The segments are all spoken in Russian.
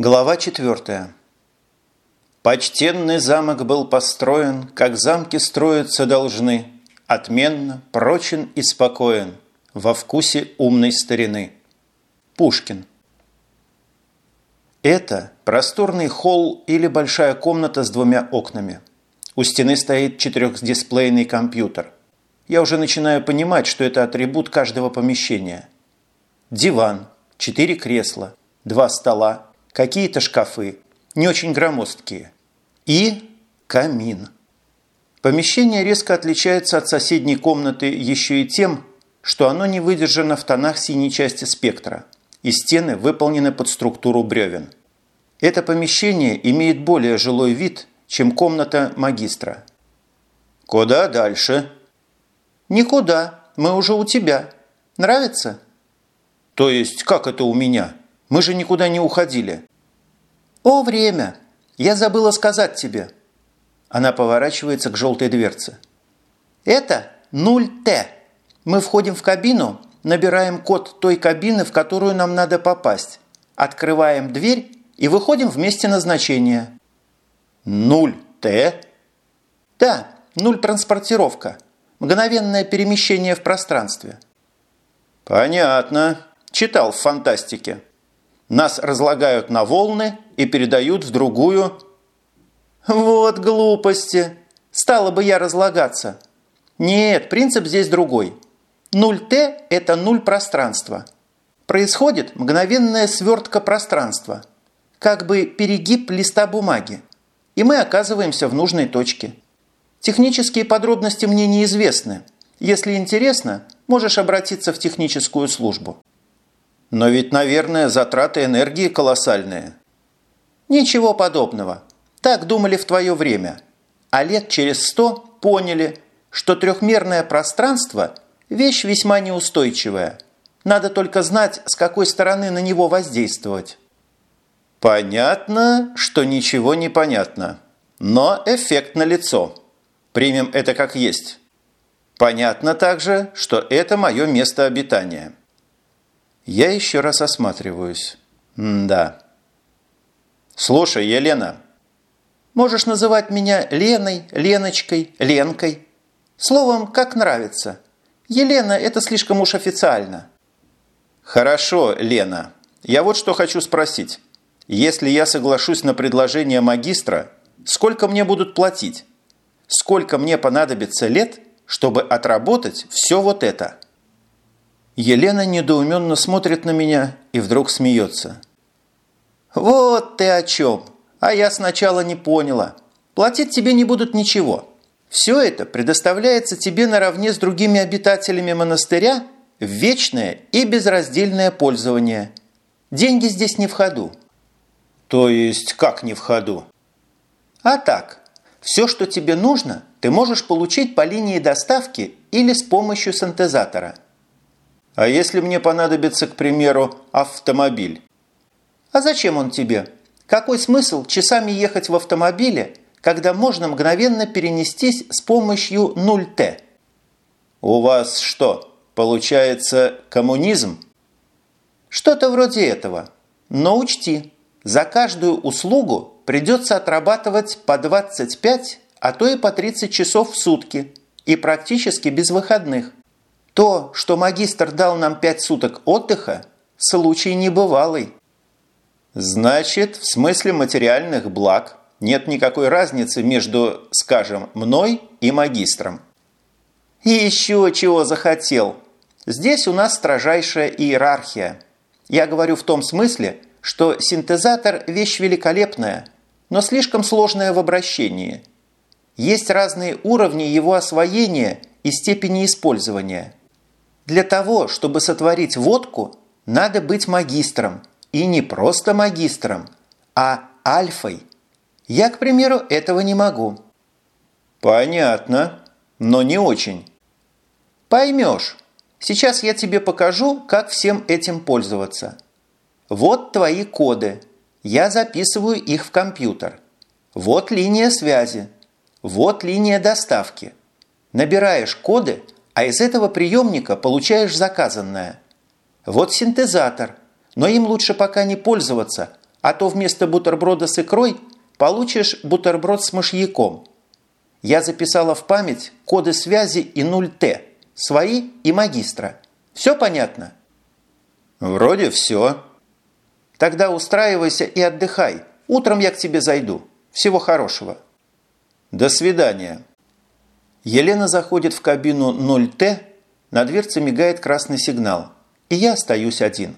Глава 4. Почтенный замок был построен, как замки строиться должны, отменно, прочен и спокоен, во вкусе умной старины. Пушкин. Это просторный холл или большая комната с двумя окнами. У стены стоит четырехдисплейный компьютер. Я уже начинаю понимать, что это атрибут каждого помещения. Диван, четыре кресла, два стола, какие-то шкафы, не очень громоздкие, и камин. Помещение резко отличается от соседней комнаты еще и тем, что оно не выдержано в тонах синей части спектра, и стены выполнены под структуру бревен. Это помещение имеет более жилой вид, чем комната магистра. «Куда дальше?» «Никуда. Мы уже у тебя. Нравится?» «То есть, как это у меня?» Мы же никуда не уходили». «О, время! Я забыла сказать тебе». Она поворачивается к желтой дверце. «Это 0Т. Мы входим в кабину, набираем код той кабины, в которую нам надо попасть, открываем дверь и выходим в месте назначения». «0Т?» «Да, нуль транспортировка. Мгновенное перемещение в пространстве». «Понятно. Читал в фантастике». Нас разлагают на волны и передают в другую. Вот глупости. Стало бы я разлагаться. Нет, принцип здесь другой. 0Т – это нуль пространства. Происходит мгновенная свертка пространства. Как бы перегиб листа бумаги. И мы оказываемся в нужной точке. Технические подробности мне неизвестны. Если интересно, можешь обратиться в техническую службу. Но ведь, наверное, затраты энергии колоссальные. Ничего подобного. Так думали в твое время. А лет через сто поняли, что трехмерное пространство – вещь весьма неустойчивая. Надо только знать, с какой стороны на него воздействовать. Понятно, что ничего не понятно. Но эффект налицо. Примем это как есть. Понятно также, что это мое место обитания. Я еще раз осматриваюсь. М да. Слушай, Елена. Можешь называть меня Леной, Леночкой, Ленкой. Словом, как нравится. Елена – это слишком уж официально. Хорошо, Лена. Я вот что хочу спросить. Если я соглашусь на предложение магистра, сколько мне будут платить? Сколько мне понадобится лет, чтобы отработать все вот это?» Елена недоуменно смотрит на меня и вдруг смеется. «Вот ты о чем! А я сначала не поняла. Платить тебе не будут ничего. Все это предоставляется тебе наравне с другими обитателями монастыря в вечное и безраздельное пользование. Деньги здесь не в ходу». «То есть как не в ходу?» «А так. Все, что тебе нужно, ты можешь получить по линии доставки или с помощью синтезатора – а если мне понадобится, к примеру, автомобиль? А зачем он тебе? Какой смысл часами ехать в автомобиле, когда можно мгновенно перенестись с помощью 0Т? У вас что, получается коммунизм? Что-то вроде этого. Но учти, за каждую услугу придется отрабатывать по 25, а то и по 30 часов в сутки и практически без выходных. То, что магистр дал нам пять суток отдыха, случай небывалый. Значит, в смысле материальных благ нет никакой разницы между, скажем, мной и магистром. И еще чего захотел. Здесь у нас строжайшая иерархия. Я говорю в том смысле, что синтезатор – вещь великолепная, но слишком сложная в обращении. Есть разные уровни его освоения и степени использования – для того, чтобы сотворить водку, надо быть магистром. И не просто магистром, а альфой. Я, к примеру, этого не могу. Понятно, но не очень. Поймешь. Сейчас я тебе покажу, как всем этим пользоваться. Вот твои коды. Я записываю их в компьютер. Вот линия связи. Вот линия доставки. Набираешь коды – а из этого приемника получаешь заказанное. Вот синтезатор, но им лучше пока не пользоваться, А то вместо бутерброда с икрой получишь бутерброд с мышьяком. Я записала в память коды связи и 0Т, свои и магистра. Все понятно? Вроде все. Тогда устраивайся и отдыхай. Утром я к тебе зайду. Всего хорошего. До свидания. Елена заходит в кабину 0Т, на дверце мигает красный сигнал, и я остаюсь один.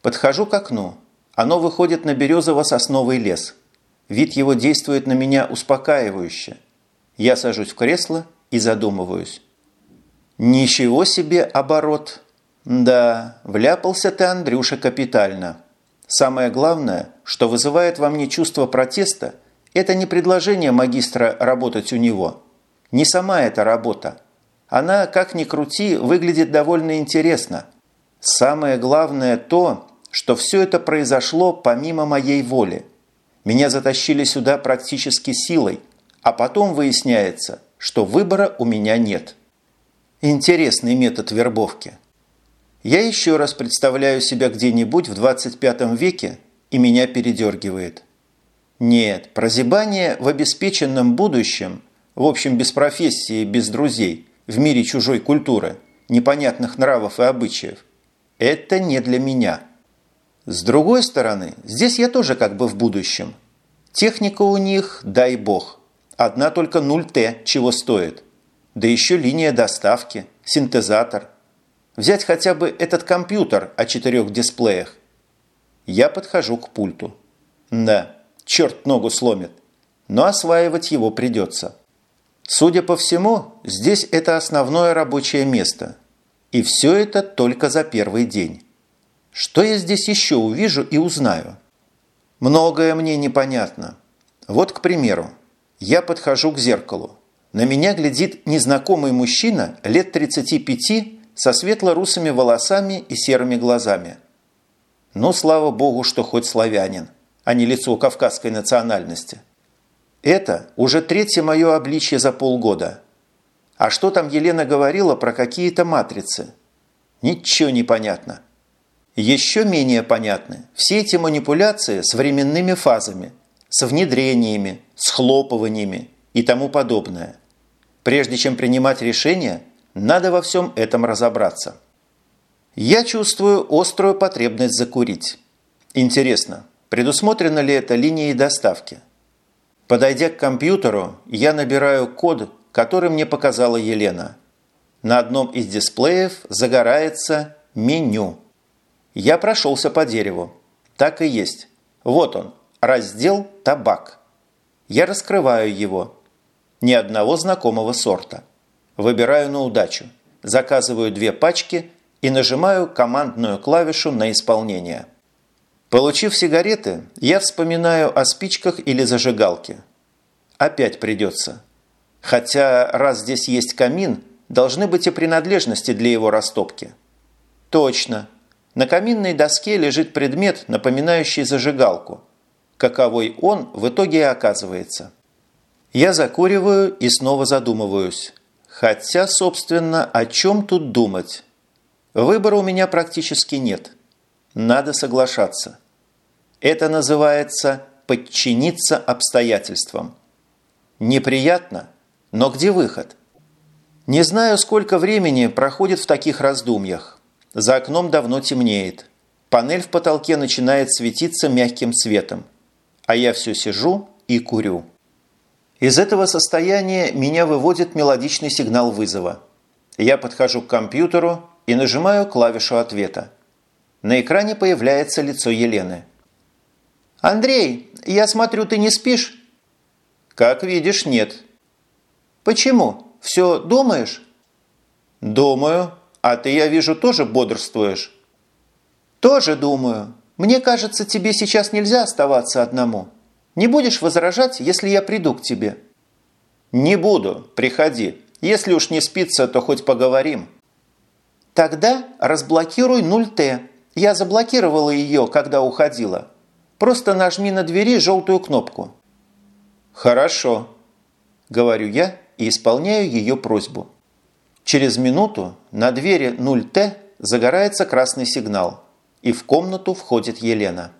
Подхожу к окну. Оно выходит на березово-сосновый лес. Вид его действует на меня успокаивающе. Я сажусь в кресло и задумываюсь. Ничего себе оборот. Да, вляпался ты, Андрюша, капитально. Самое главное, что вызывает во мне чувство протеста, это не предложение магистра работать у него. Не сама эта работа. Она, как ни крути, выглядит довольно интересно. Самое главное то, что все это произошло помимо моей воли. Меня затащили сюда практически силой, а потом выясняется, что выбора у меня нет. Интересный метод вербовки. Я еще раз представляю себя где-нибудь в 25 веке, и меня передергивает. Нет, прозябание в обеспеченном будущем, в общем, без профессии, без друзей, в мире чужой культуры, непонятных нравов и обычаев, это не для меня. С другой стороны, здесь я тоже как бы в будущем. Техника у них, дай бог, одна только 0Т чего стоит. Да еще линия доставки, синтезатор. Взять хотя бы этот компьютер о четырех дисплеях. Я подхожу к пульту. Да, черт ногу сломит. Но осваивать его придется. Судя по всему, здесь это основное рабочее место. И все это только за первый день. Что я здесь еще увижу и узнаю? Многое мне непонятно. Вот, к примеру, я подхожу к зеркалу. На меня глядит незнакомый мужчина лет 35 со светло-русыми волосами и серыми глазами. Ну, слава богу, что хоть славянин, а не лицо кавказской национальности. Это уже третье мое обличье за полгода. А что там Елена говорила про какие-то матрицы? Ничего не понятно. Еще менее понятны все эти манипуляции с временными фазами, с внедрениями, с хлопываниями и тому подобное. Прежде чем принимать решение, надо во всем этом разобраться. Я чувствую острую потребность закурить. Интересно, предусмотрена ли это линией доставки? Подойдя к компьютеру, я набираю код, который мне показала Елена. На одном из дисплеев загорается меню. Я прошелся по дереву. Так и есть. Вот он, раздел «Табак». Я раскрываю его. Ни одного знакомого сорта. Выбираю на удачу. Заказываю две пачки и нажимаю командную клавишу на исполнение. Получив сигареты, я вспоминаю о спичках или зажигалке. Опять придется. Хотя, раз здесь есть камин, должны быть и принадлежности для его растопки. Точно. На каминной доске лежит предмет, напоминающий зажигалку. Каковой он в итоге и оказывается. Я закуриваю и снова задумываюсь. Хотя, собственно, о чем тут думать? Выбора у меня практически нет. Надо соглашаться. Это называется подчиниться обстоятельствам. Неприятно, но где выход? Не знаю, сколько времени проходит в таких раздумьях. За окном давно темнеет. Панель в потолке начинает светиться мягким светом. А я все сижу и курю. Из этого состояния меня выводит мелодичный сигнал вызова. Я подхожу к компьютеру и нажимаю клавишу ответа. На экране появляется лицо Елены. «Андрей, я смотрю, ты не спишь?» «Как видишь, нет». «Почему? Все думаешь?» «Думаю. А ты, я вижу, тоже бодрствуешь?» «Тоже думаю. Мне кажется, тебе сейчас нельзя оставаться одному. Не будешь возражать, если я приду к тебе?» «Не буду. Приходи. Если уж не спится, то хоть поговорим». «Тогда разблокируй 0Т. Я заблокировала ее, когда уходила. Просто нажми на двери желтую кнопку». «Хорошо», – говорю я и исполняю ее просьбу. Через минуту на двери 0Т загорается красный сигнал, и в комнату входит Елена.